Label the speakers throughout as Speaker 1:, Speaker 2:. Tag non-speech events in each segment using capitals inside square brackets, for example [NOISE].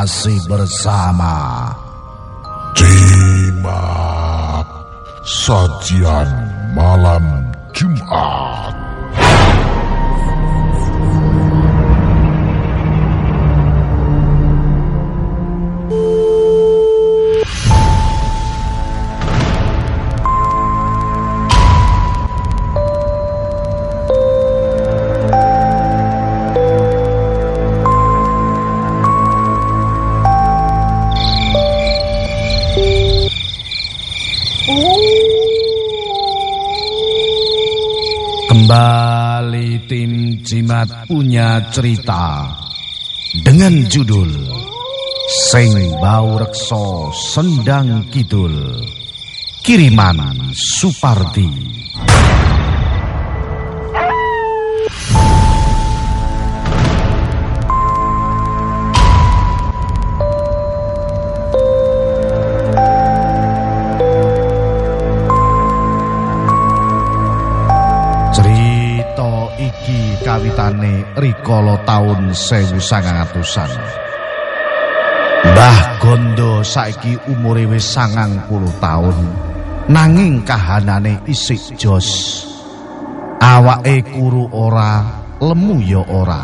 Speaker 1: masih bersama Jimat Sajian Malam Jumat. Kembali tim Jimat punya cerita dengan judul Sing Bau Rekso Sendang Kidul. Kiriman Supardi Cerita iki kawitane rikala taun 1900-an. Mbah Gondo saiki umure wis 90 taun. Nanging kahanane isih jos. Awake kuru ora, lemu ya ora.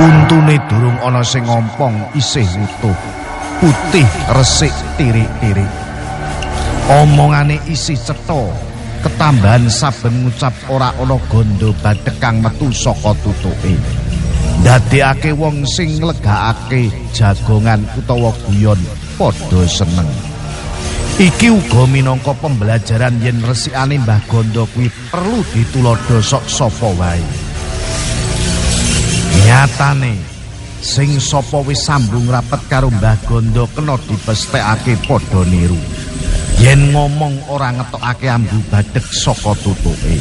Speaker 1: Untune durung ana sing ngompong isih utuh. Putih resik tirik-tirik. Omongane isih cetha. Ketambahan saben ngucap ora ana gondo badhek kang metu saka tutuke. Ndadekake wong sing nglegakake jagongan utawa guyon padha seneng. Iki uga minangka pembelajaran yen resikane Mbah Gondo kuwi perlu ditulodo sok sapa wae. Nyatane sing sapa wis sambung rapet karo Mbah Gondo kena dipesthekake padha niru. Yen ngomong ora ngetokake ambu badhek saka tutuke.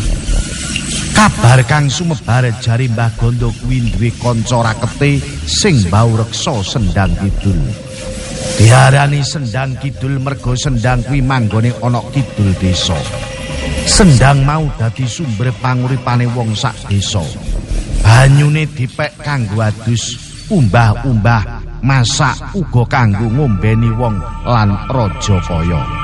Speaker 1: Kabar kang sumebar jari Mbah Gondo kuwi duwe kanca rakete sing bau reksa sendang kidul. Diarani sendang kidul mergo sendang kuwi manggone ana kidul desa. Sendang mau dadi sumber panguripane wong sak desa. Banyune dipek kanggo adus, umbah-umbah, masak uga kanggo ngombeni wong lan raja kaya.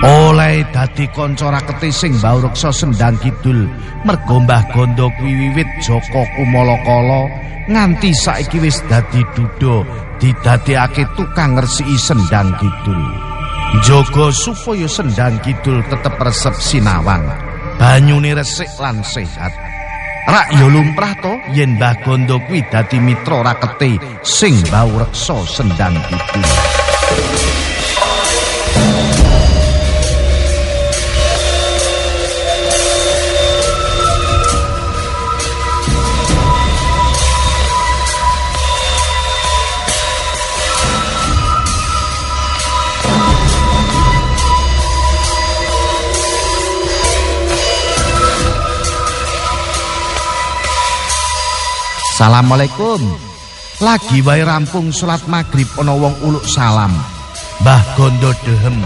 Speaker 1: Oleh dadi kanca rakete sing mbaureksa sendang kidul mergo Mbah Gondo kuwi wiwit Joko Kumalakala nganti saiki wis dadi duda didadekake tukang ngresiki sendang kidul. Jaga supaya sendang kidul tetep resep sinawang, banyune resik lan sehat. Rak ya lumrah to yen Mbah Gondo kuwi dadi mitra rakete sing mbaureksa sendang kidul. Assalamualaikum. Lagi wae rampung salat maghrib ana wong uluk salam. Mbah Gondo dehem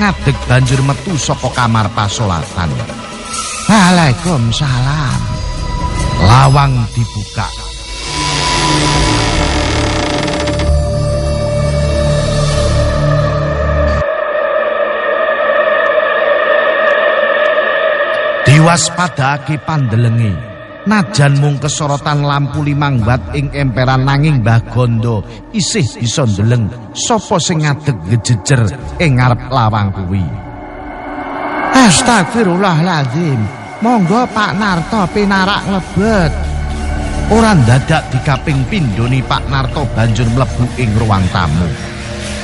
Speaker 1: ngadeg banjur metu saka kamar pasolatan. Waalaikumsalam. Lawang dibuka. Diwaspadake pandelenge. Najan mung kesorotan lampu limang watt ing emperan nanging Mbah Gondo isih bisa ndeleng sapa sing ngadeg gejejer ing ngarep lawang kuwi. Astagfirullahaladzim. Monggo Pak Narto pinarak nglebet. Ora dadak di kaping pindhone Pak Narto banjur mlebu ing ruang tamu.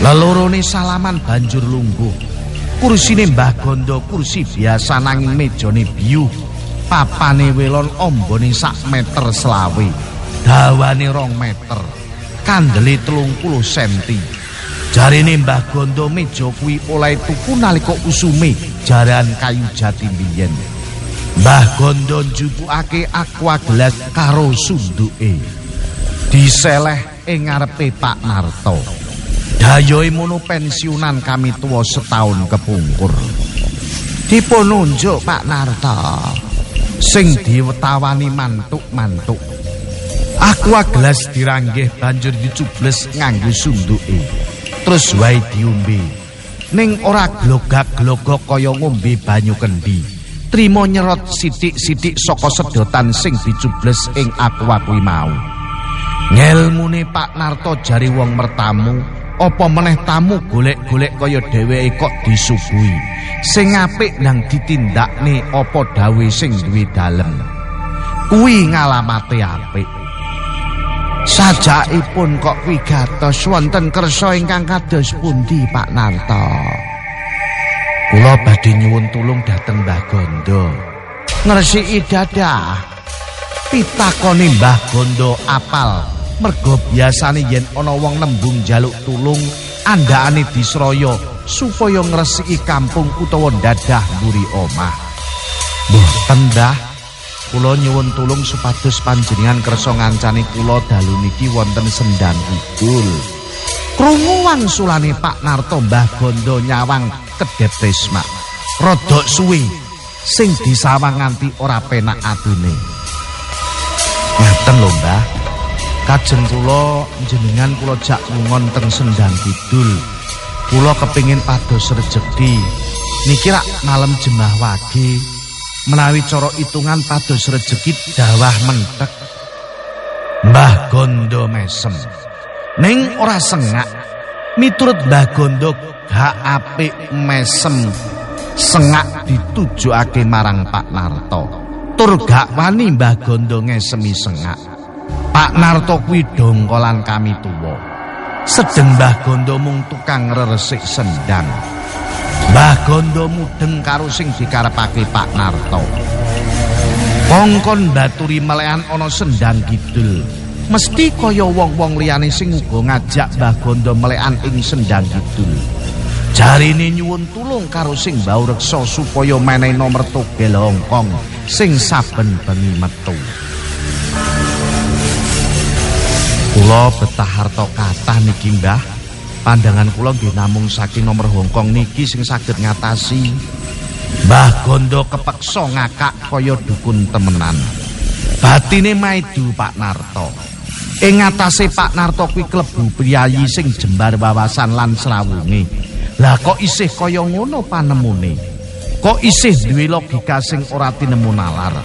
Speaker 1: Lelorone salaman banjur lungguh. Kursine Mbah Gondo kursi biasa nanging mejane biyu. Papane welon ombone sak meter selawe. Dawane rong meter. Kandele telung puluh senti. Jarine Mbah Gondo meja kuwi oleh tuku nalika usume jaran kayu jati biyen. Mbah Gondo njupukake aqua gelas karo sunduke. Diseleh ing ngarepe Pak Narto. Dayoe mono pensiunan kami tua setahun kepungkur. Dipun nunjuk Pak Narto. Sing diwetawani mantuk-mantuk. Aqua gelas diranggih banjur dicubles nganggo sunduke. Terus wae diombe. Ning ora glogak-glogok kaya ngombe banyu kendi. Trimo nyerot sithik-sithik saka sedotan sing dicubles ing aqua kuwi mau. Ngelmune Pak Narto jari wong mertamu, apa meneh tamu golek-golek kaya dheweke kok disuguhi. Sing apik nang ditindakne apa dawe sing duwe dalem. Kuwi ngalamate apik. Sajakipun kok wigatos wonten kersa ingkang kados pundi Pak Narto? Kula badhe nyuwun tulung dhateng Mbah Gondo. Ngresiki dadah. Pitakoni Mbah Gondo apal mergo biasane yen ana wong nembung jaluk tulung andakane disraya supaya ngresiki kampung utawa dadah mburi omah. Mbah. Kula nyuwun tulung supados panjenengan kersa ngancani kula dalu niki wonten sendang kidul. Krungu wangsulane Pak Narto Mbah Gondo nyawang kedep Trisma. Rodok suwi sing disawang nganti ora penak atine. Ngaten lho, Mbah. Kajeng kula jenengan kula jak ngungon teng Sendang Kidul. Kula kepingin pados rejeki. Niki rak malam jemah wage. Menawi cara hitungan pados rejeki dawah mentek. Mbah Gondo mesem. Ning ora sengak. Miturut Mbah Gondo gak apik mesem. Sengak ditujukake marang Pak Narto. Tur gak wani Mbah Gondo ngesemi sengak. Pak Narto kuwi dongkolan kami tuwa. Sedeng Mbah Gondo mung tukang resik sendang. Mbah Gondo mudeng karo sing dikarepake Pak Narto. Kongkon baturi melehan ana sendang kidul. Mesti kaya wong-wong liyane sing uga ngajak Mbah Gondo melehan ing sendang kidul. Jarine nyuwun tulung karo sing mbau reksa supaya menehi nomor togel Hongkong sing saben bengi metu. Kula betah harta kathah niki, Mbah. Pandangan kula nggih namung saking nomor Hongkong niki sing saged ngatasi. Mbah Gondo kepeksa ngakak kaya dukun temenan. Batine maidu Pak Narto. Ing ngatasé Pak Narto kuwi klebu priyayi sing jembar wawasan lan srawunge. Lah kok isih kaya ngono panemune? Kok isih duwe logika sing ora tinemu nalar?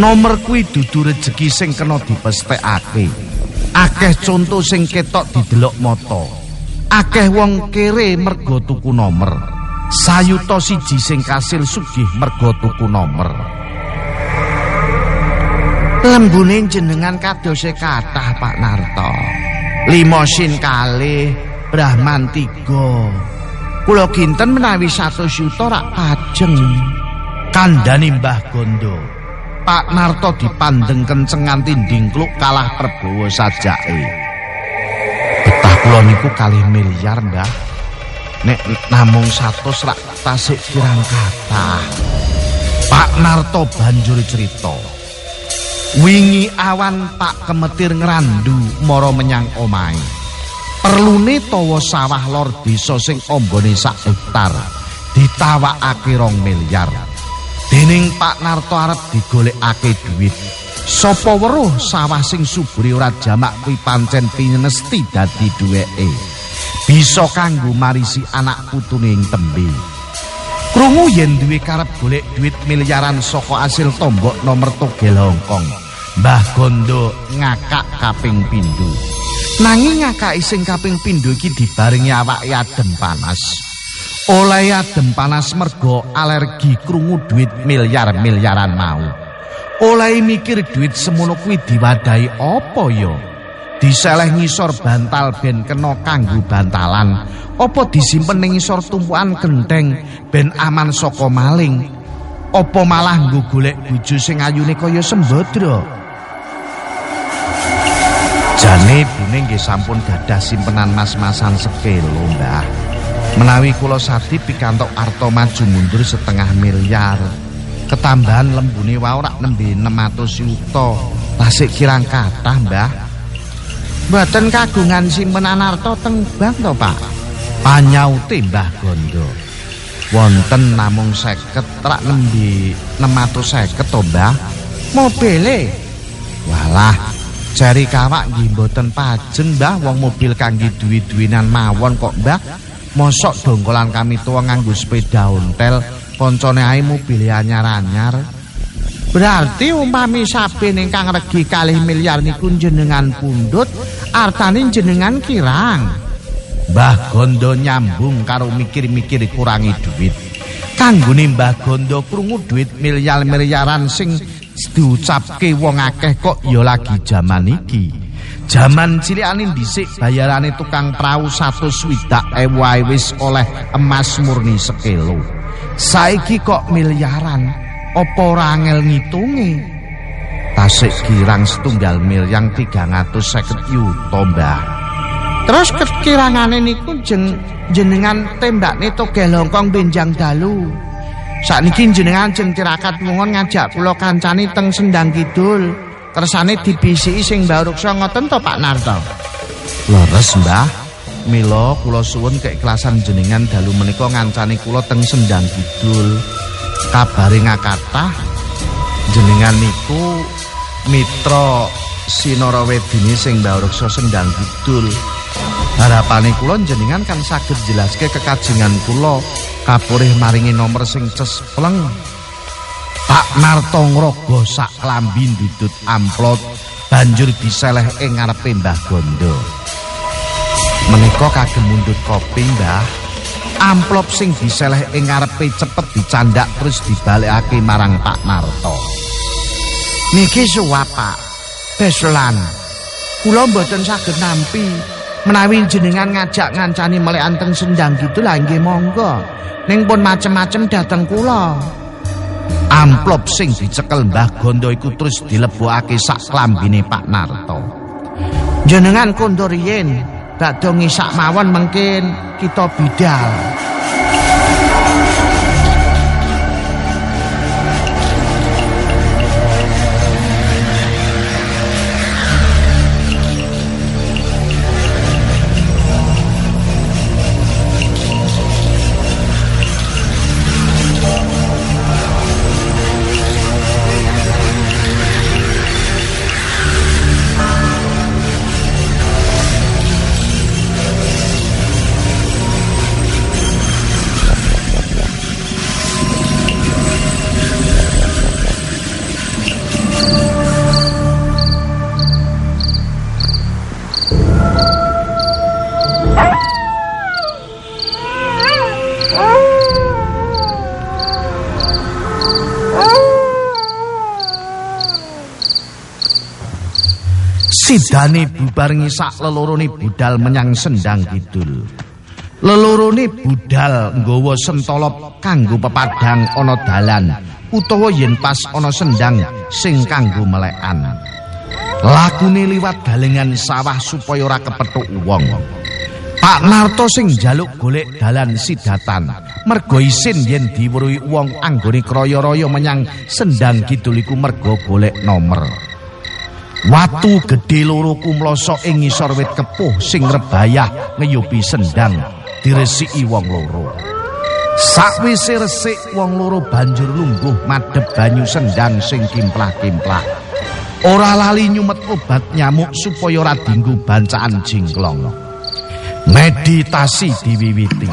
Speaker 1: Nomor kuwi dudu rejeki sing kena dipesthekake. Akeh conto sing ketok didelok mata. Akeh wong kere mergo tuku nomor sayuta siji sing kasil sugih mergo tuku nomor lembune jenengan kadose kathah Pak Narto. Limosin kali Brahman tiga. Kula kinten menawi satu yuta rak pajeng. Kandhani Mbah Gondo Pak Narto dipandeng kenceng nganti ndingkluk kalah Prabowo sajake. Betah kula niku kalih miliar, Mbah. Nek namung 100 rak tasik kirang kathah. Pak Narto banjur cerita. Wingi awan Pak Kemetir ngrandu mara menyang omahe. Perlune tawa sawah lor desa sing ambane sak hektar ditawakake 2 miliar. Dening Pak Narto arep digolekake dhuwit. Sopo weruh sawah sing suburi ora jamak kuwi pancen pinesti dadi duweke. Bisa kanggo marisi anak putune ing tembe. Krungu yen duwe karep golek duit miliaran saka asil tombok nomor togel Hongkong. Mbah Gondo ngakak kaping pindho. Nanging ngakak sing kaping pindho iki dibarengi awake adem panas. Oleh adem panas mergo alergi krungu duit miliar-miliaran mau. Oleh mikir duit semono kuwi diwadahi apa ya? Diseleh ngisor bantal ben kena kanggo bantalan, apa disimpen ning ngisor tumpukan gendeng ben aman saka maling? Apa malah nggo golek bojo sing ayune kaya sembodra? Jane bune nggih sampun gadah simpenan mas-masan sekelo, Mbah. Menawi kula sadi pikantuk arta maju mundur setengah miliar. Ketambahan lembune wae ora nembe 600 yuta. Tasik kirang kathah, Mbah. Mboten kagungan simpenan arta teng bank to, Pak? Panyaute Mbah Gondo. Wonten namung 50 rak nembe 650 to, Mbah. Mobile. Walah, Jari kawak nggih mboten pajeng, Mbah, wong mobil kangge duwi-duwinan mawon kok, Mbah. Mosok dongkolan kami tuwa nganggo sepeda ontel, koncone ae mobil anyar-anyar. Berarti umpami saben ingkang regi kalih miliar niku jenengan pundut, artane jenengan kirang. Mbah Gondo nyambung karo mikir-mikir kurangi duit. Kanggone Mbah Gondo krungu duit miliar-miliaran sing diucapke wong akeh kok ya lagi jaman iki. Jaman cilikane dhisik bayarane tukang prau 120.000 wis oleh emas murni sekilo. Saiki kok miliaran, apa ora angel ngitunge? Tasik kirang setunggal miliar 350 yuta, Mbah. Terus kekirangane niku jeng jenengan tembakne togel Hongkong benjang dalu. Sakniki jenengan jeng tirakat lungon ngajak kula kancani teng Sendang Kidul. Kersane dibisiki sing Mbah ngoten to Pak Narto. Leres, Mbah. Mila kula suwun keikhlasan jenengan dalu menika ngancani kula teng Sendang Kidul. Kabare ngakatah jenengan niku mitra Sinara Wedine sing Mbah Ruksa Sendang Kidul. Harapane kula jenengan kan saged jelaske kekajengan kula kapurih maringi nomor sing cespleng Pak Narto ngrogo sak klambi ndudut amplot banjur diseleh ing ngarepe Mbah Gondo. Menika kagem mundut kopi, Mbah. Amplop sing diseleh ing ngarepe cepet dicandak terus dibalekake marang Pak Narto. Niki suwap, Pak. Beslan. Kula mboten saged nampi menawi jenengan ngajak ngancani melek anteng sendang gitu lah nggih monggo. Ning pun macem-macem dateng kula. Amplop sing dicekel Mbah Gondo iku terus dilebokake sak klambine Pak Narto. Jenengan kondo riyen badhe ngisak mawon mungkin kita bidal. Sidane bubar ngisak lelorone budal menyang sendang kidul. Lelorone budal nggawa sentolop kanggo pepadang ana dalan utawa yen pas ana sendang sing kanggo melekan. Lakune liwat galengan sawah supaya ora kepethuk wong. Pak Narto sing njaluk golek dalan sidatan mergo isin yen diweruhi wong anggone kroyo-royo menyang sendang kidul iku mergo golek nomor. Watu gedhe loro kumloso ing ngisor wit kepuh sing rebayah ngeyupi sendang diresiki wong loro. Sakwise resik wong loro banjur lungguh madhep banyu sendang sing kimplah-kimplah. Ora lali nyumet obat nyamuk supaya ora dinggo bancaan jingklong. Meditasi diwiwiti.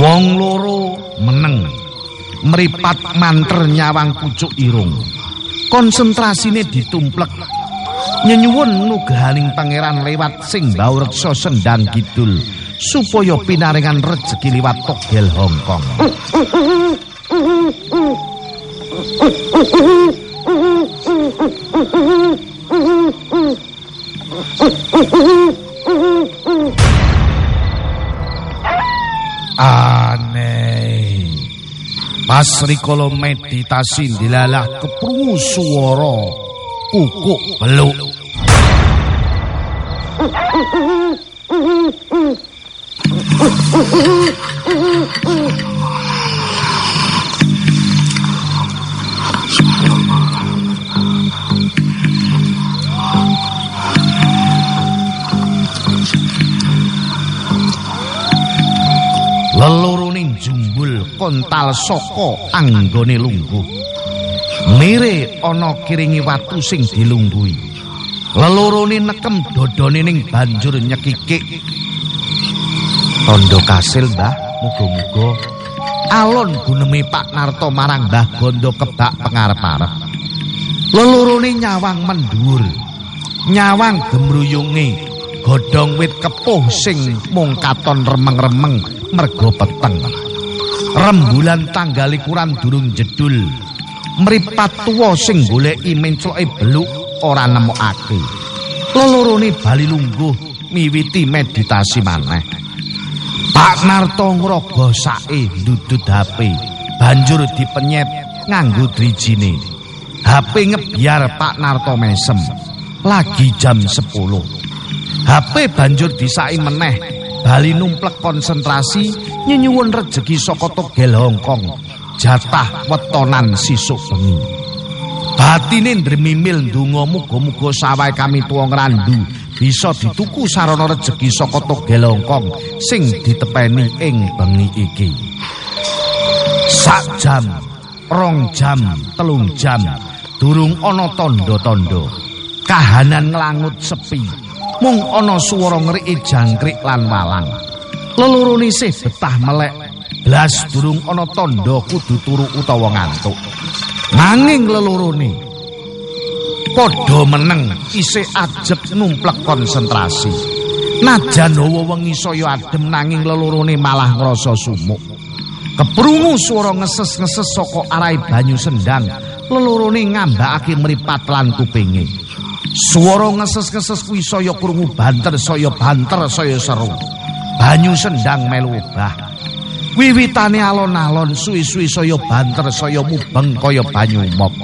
Speaker 1: Wong loro meneng meripat manter nyawang pucuk irung. Konsentrasine ditumplek. Nyenyuwun nugahaning pangeran lewat sing bawreksa sendang kidul supaya pinaringan rejeki liwat togel Hongkong. [LAUGHS] Hei. Pas rikala meditasi dilalah keprungu swara kukuk beluk. Kontal saka anggone lungguh. Mire ana kiringi watu sing dilungguhi. Lelurune nekem dodone ning banjur nyekikik. Tondo kasil, Mbah. Muga-muga alon guneme Pak Narto marang Mbah Gondo kebak pengarep-arep. Lelurune nyawang mendhuwur. Nyawang gemruyunge godhong wit kepuh sing mung katon remeng-remeng mergo peteng. Rembulan tanggal kurang durung jedul. Mripat tuwa sing goleki mencloke beluk ora nemokake. Lelurune bali lungguh miwiti meditasi maneh. Pak Narto ngrogo sake ndudut HP, banjur dipenyet nganggo drijine. HP ngebiar Pak Narto mesem. Lagi jam 10. HP banjur disai meneh, bali numplek konsentrasi nyenyuwun rejeki saka togel Hongkong. Jatah wetonan sisuk bengi. Batine ndremimil ndonga muga-muga sawahe kami tuwa ngrandu bisa dituku sarana rejeki saka togel Hongkong sing ditepeni ing bengi iki. Sak jam, rong jam, telung jam, durung ana tanda-tanda. Kahanan nglangut sepi. Mung ana swara ngriki jangkrik lan walang. Lelurune sih betah melek. Blas durung ana tanda kudu turu utawa ngantuk. Nanging lelurune padha meneng isih ajeb numplek konsentrasi. Najan hawa wengi saya adem nanging lelurune malah ngrasa sumuk. Keprungu swara ngeses-ngeses saka arahe banyu sendang, lelurune ngambakake mripat lan kupinge. Swara ngeses-ngeses kuwi saya krungu banter, saya banter, saya seru. Banyu sendang melu obah. Wiwitane alon-alon suwi-suwi saya banter, saya mubeng kaya banyu mop.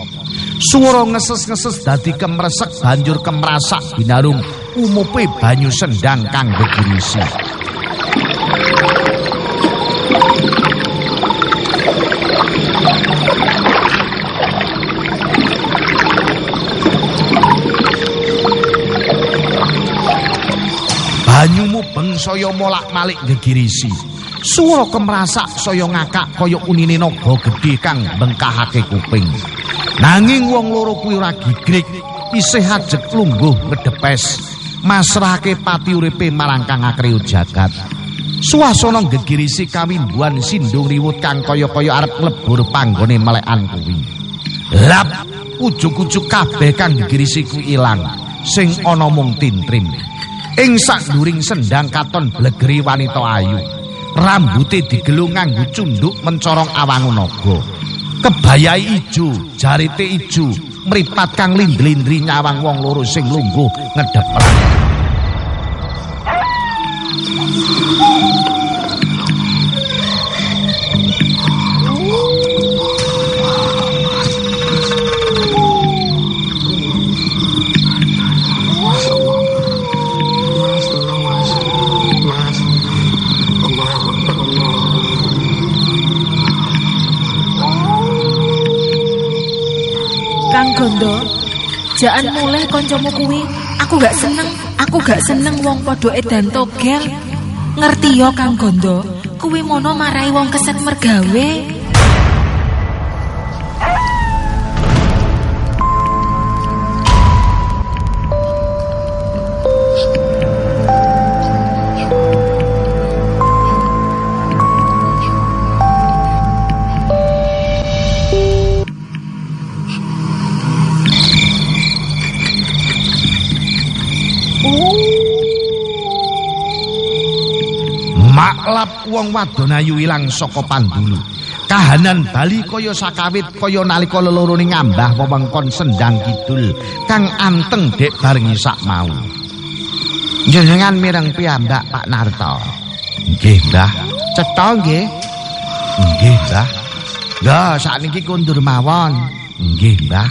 Speaker 1: Swara ngeses-ngeses dadi kemresek banjur kemrasak binarung umupe banyu sendang kang gegirisi. Banyumu beng saya molak-malik gegirisi. Swara kemrasak saya ngakak kaya unine naga gedhe kang bengkahake kuping. Nanging wong loro kuwi ora gigrik, isih ajeg lungguh ngedepes, masrahake pati uripe marang kang akriyut jagat. Suasana gegirisi kawimbuan sindung riwut kang kaya-kaya arep nglebur panggone melekan kuwi. Lap ujug-ujug kabeh kang gegirisi ilang, sing ana mung tintrim. Ing sakduring sendang katon blegeri wanita ayu. Rambute digelung nganggo cunduk mencorong awangun naga. Kebayai ijo, jarite ijo, mripat kang lindri-lindri nyawang wong loro sing lungguh ngedhep
Speaker 2: Kang Gondo, jaan mulai koncomu kuwi, aku gak seneng, aku gak seneng wong padha edan togel. Ngerti yo Kang Gondo, kuwi mono marai wong keset mergawe.
Speaker 1: Wong wadon ayu ilang saka pandulu. Kahanan Bali kaya sakawit kaya nalika lelorone ngambah wewengkon sendang kidul kang anteng dek bareng sak mau. Jenengan mireng piyambak Pak Narto. Nggih, Mbah. Cetha nggih. Nggih, Mbah. Lah sakniki kondur mawon. Nggih, Mbah.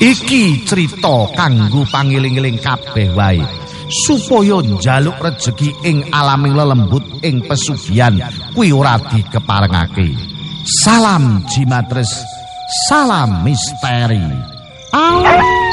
Speaker 1: Iki cerita kanggo pangiling-iling kabeh wae. Supaya njaluk rejeki ing alaming lelembut ing pesugihan kuwi ora dikeparengake. Salam Jimatres, salam misteri. Oh.